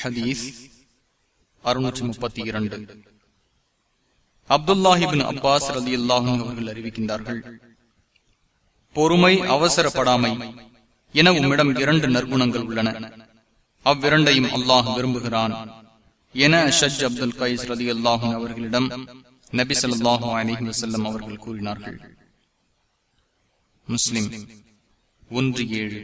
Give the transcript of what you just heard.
ஹதீஸ் அறுநூற்றி முப்பத்தி இரண்டு. அப்துல்லாஹிபின் அப்பாஸ் அலி அல்லாஹும் அவர்கள் அறிவிக்கின்றார்கள் பொறுமை அவசரப்படாமை என உம்மிடம் இரண்டு நற்குணங்கள் உள்ளன. அவ்விரண்டையும் அல்லாஹ் விரும்புகிறான் என ஷஜ் அப்துல் கைஸ் ரதி அல்லாஹும் அவர்களிடம் நபி சொல்லாஹு அலி வசல்லம் அவர்கள் கூறினார்கள். முஸ்லிம் ஒன்று ஏழு.